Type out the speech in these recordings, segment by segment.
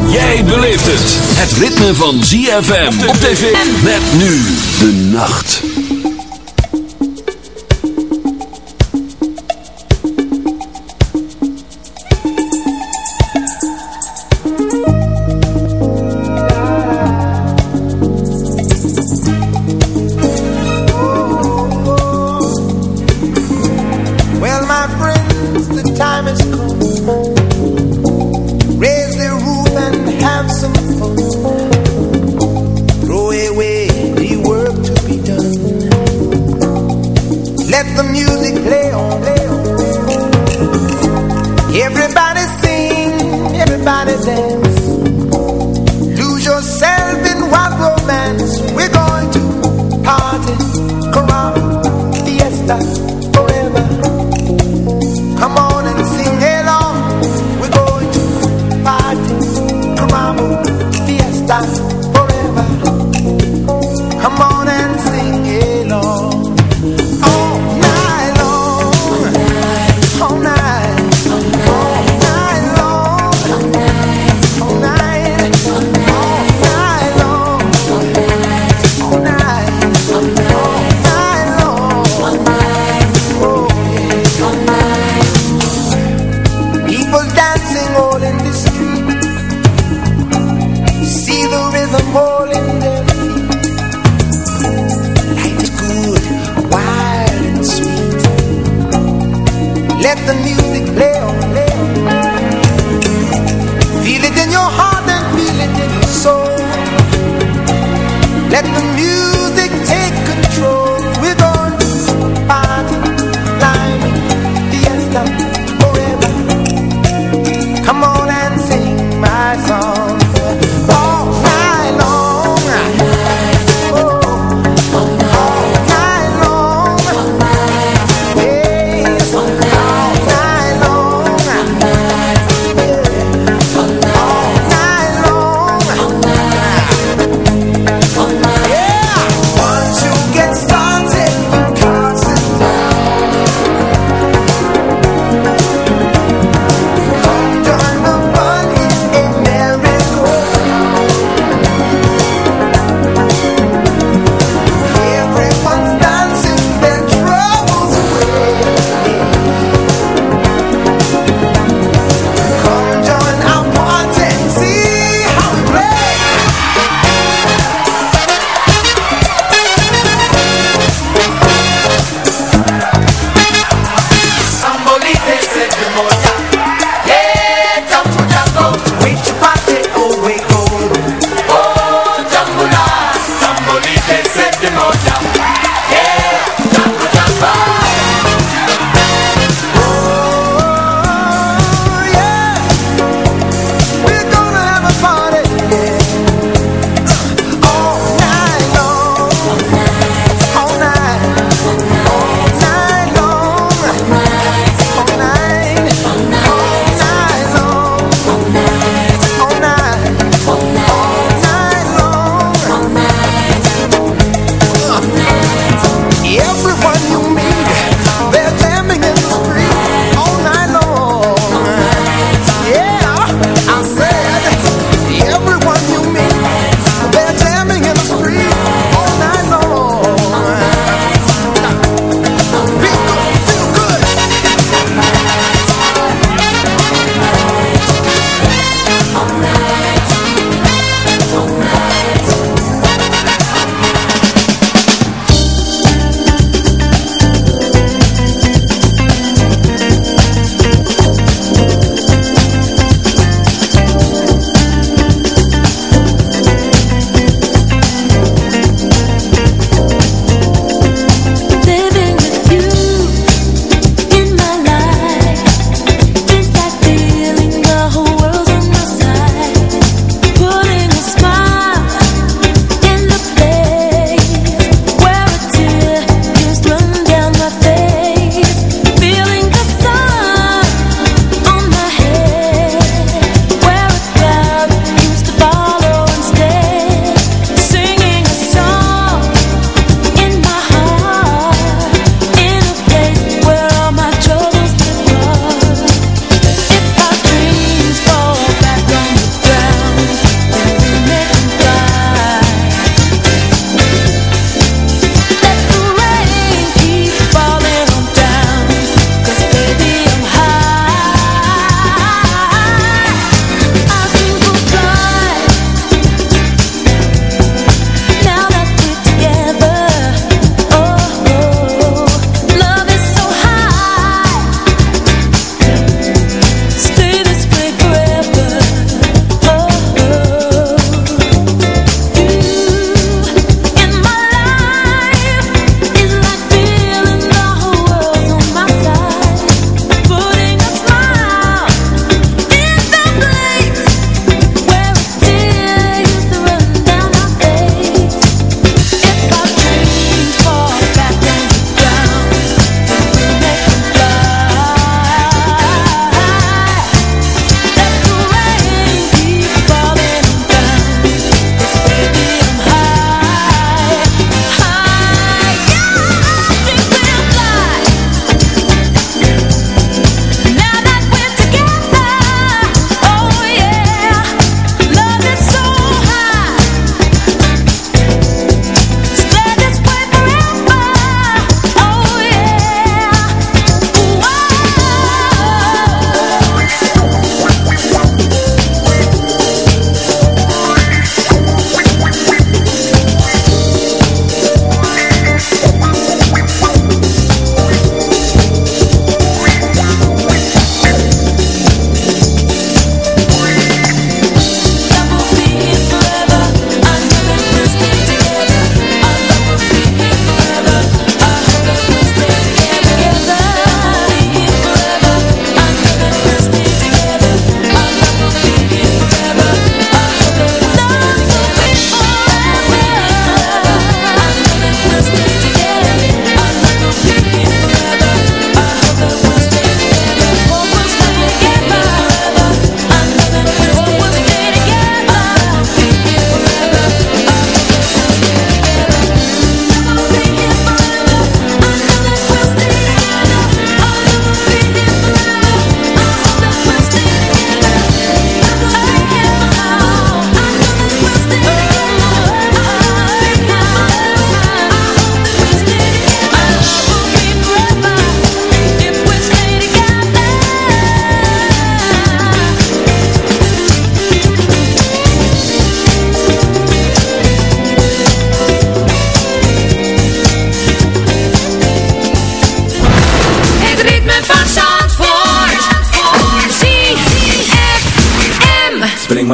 Jij beleeft het. Het ritme van ZFM op tv. Met nu de nacht.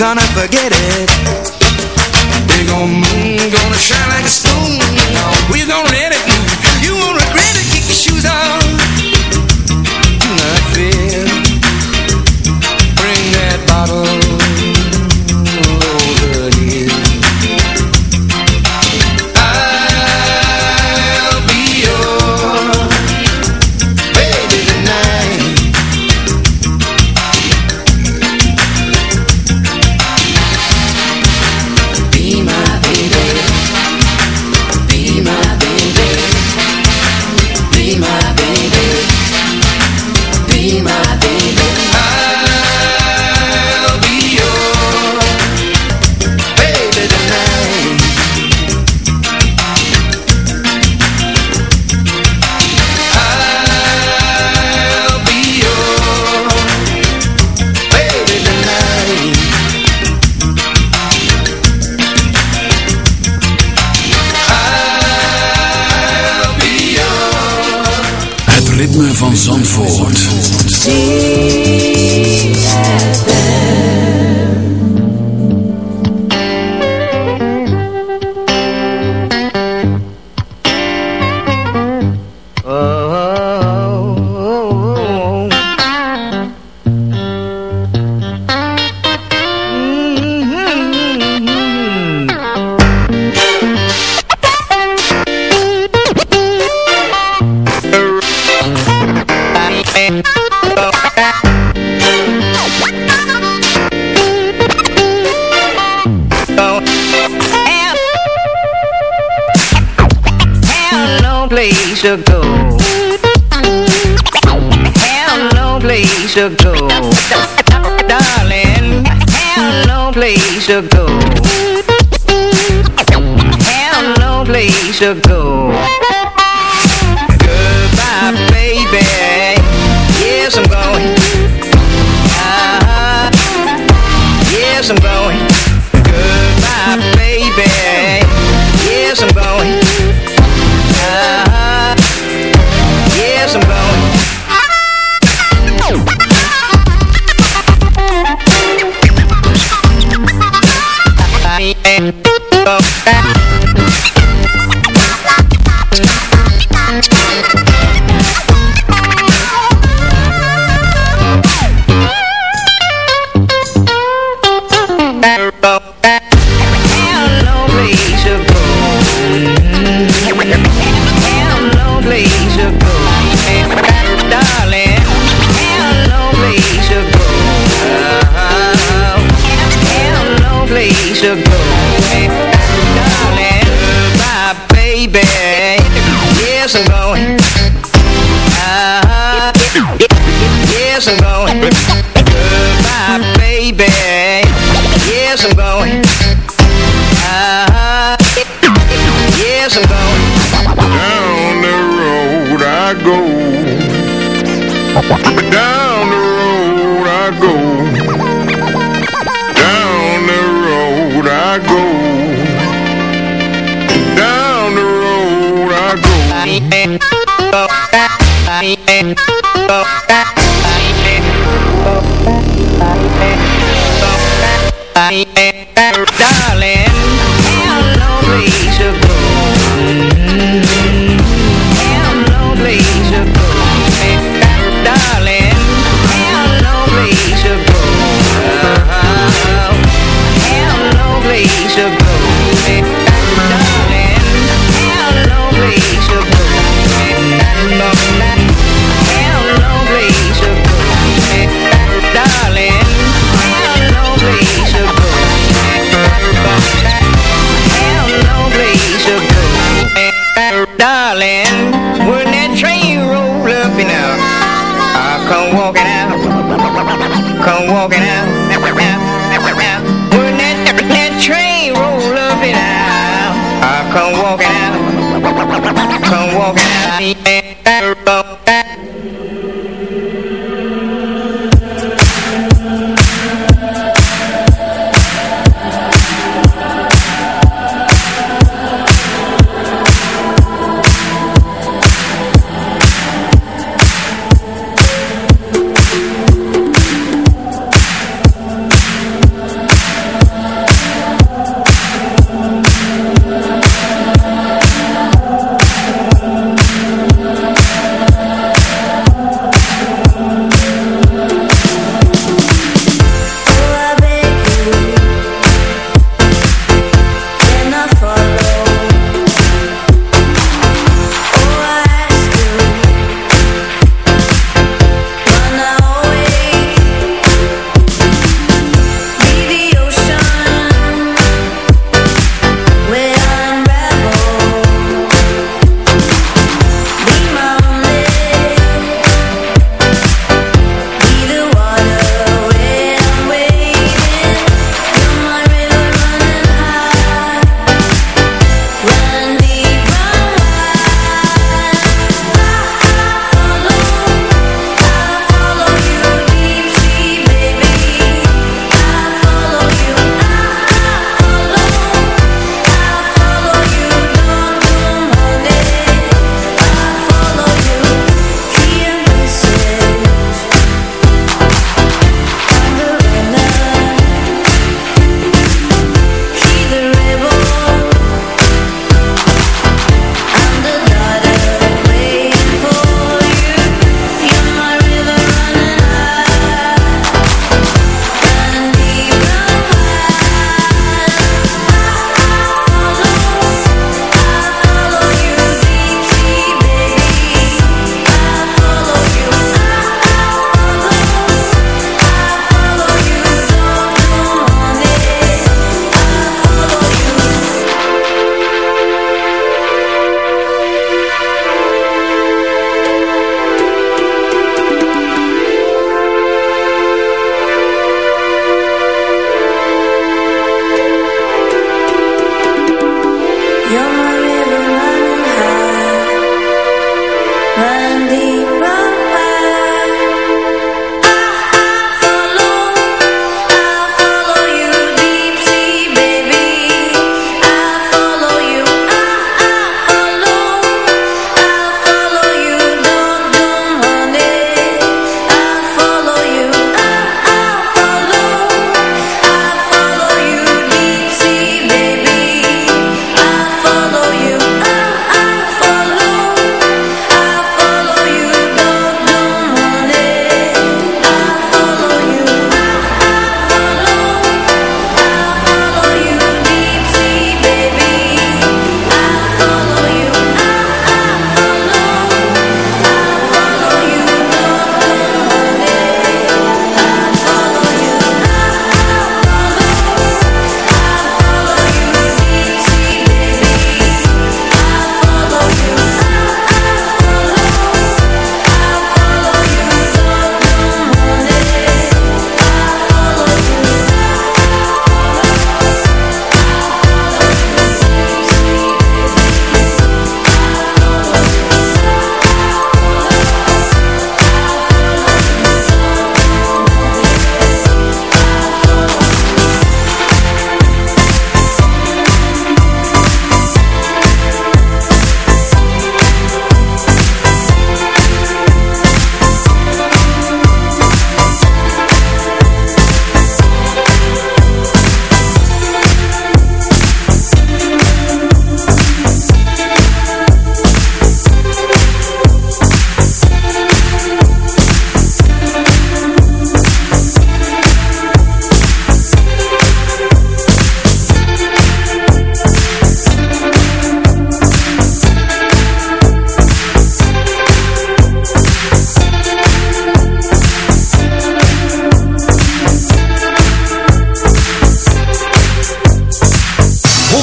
gonna forget it. Big old moon gonna shine like a spoon. We gonna place to go. Have no place to go. Darling, have no place to go. Have no place to go. Goodbye, baby. Yes, I'm going. Ah, yes, I'm going. baile, baile, baile.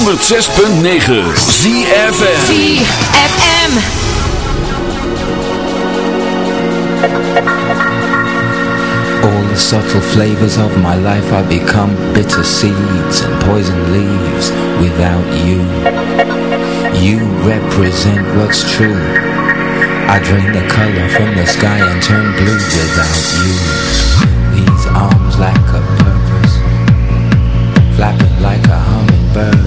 106.9 ZFM ZFM All the subtle flavors of my life I become bitter seeds and poison leaves without you. You represent what's true. I drain the color from the sky and turn blue without you. These arms lack a purpose. Flapping like a hummingbird.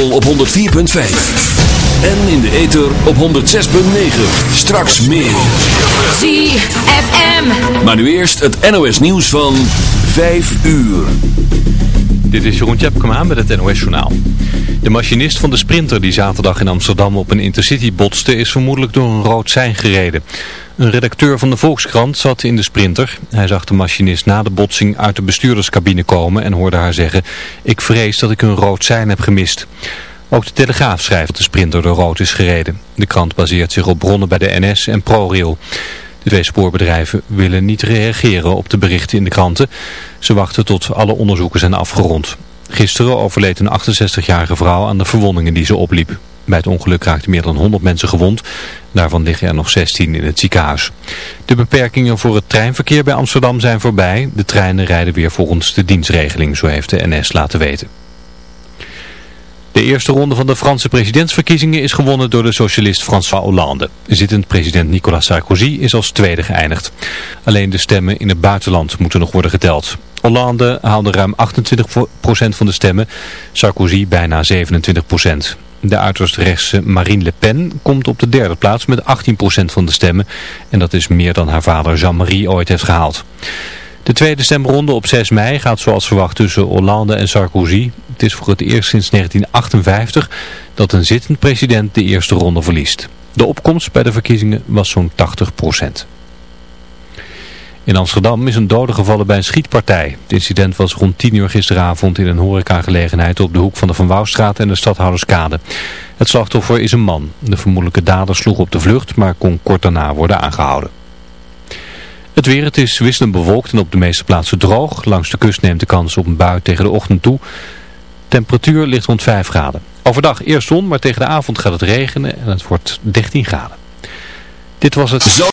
Kabel op 104.5. En in de ether op 106.9. Straks meer. ZFM. Maar nu eerst het NOS nieuws van 5 uur. Dit is Jeroen Tjepkema met het NOS Journaal. De machinist van de Sprinter die zaterdag in Amsterdam op een intercity botste is vermoedelijk door een rood sein gereden. Een redacteur van de Volkskrant zat in de Sprinter. Hij zag de machinist na de botsing uit de bestuurderscabine komen en hoorde haar zeggen... Ik vrees dat ik een rood sein heb gemist. Ook de Telegraaf schrijft dat de Sprinter door rood is gereden. De krant baseert zich op bronnen bij de NS en ProRail. De twee spoorbedrijven willen niet reageren op de berichten in de kranten. Ze wachten tot alle onderzoeken zijn afgerond. Gisteren overleed een 68-jarige vrouw aan de verwondingen die ze opliep. Bij het ongeluk raakten meer dan 100 mensen gewond. Daarvan liggen er nog 16 in het ziekenhuis. De beperkingen voor het treinverkeer bij Amsterdam zijn voorbij. De treinen rijden weer volgens de dienstregeling, zo heeft de NS laten weten. De eerste ronde van de Franse presidentsverkiezingen is gewonnen door de socialist François Hollande. Zittend president Nicolas Sarkozy is als tweede geëindigd. Alleen de stemmen in het buitenland moeten nog worden geteld. Hollande haalde ruim 28% van de stemmen, Sarkozy bijna 27%. De uiterst rechtse Marine Le Pen komt op de derde plaats met 18% van de stemmen. En dat is meer dan haar vader Jean-Marie ooit heeft gehaald. De tweede stemronde op 6 mei gaat zoals verwacht tussen Hollande en Sarkozy. Het is voor het eerst sinds 1958 dat een zittend president de eerste ronde verliest. De opkomst bij de verkiezingen was zo'n 80 In Amsterdam is een dode gevallen bij een schietpartij. Het incident was rond 10 uur gisteravond in een horecagelegenheid op de hoek van de Van Wouwstraat en de Stadhouderskade. Het slachtoffer is een man. De vermoedelijke dader sloeg op de vlucht, maar kon kort daarna worden aangehouden. Het weer, het is wisselend bewolkt en op de meeste plaatsen droog. Langs de kust neemt de kans op een bui tegen de ochtend toe. Temperatuur ligt rond 5 graden. Overdag eerst zon, maar tegen de avond gaat het regenen en het wordt 13 graden. Dit was het...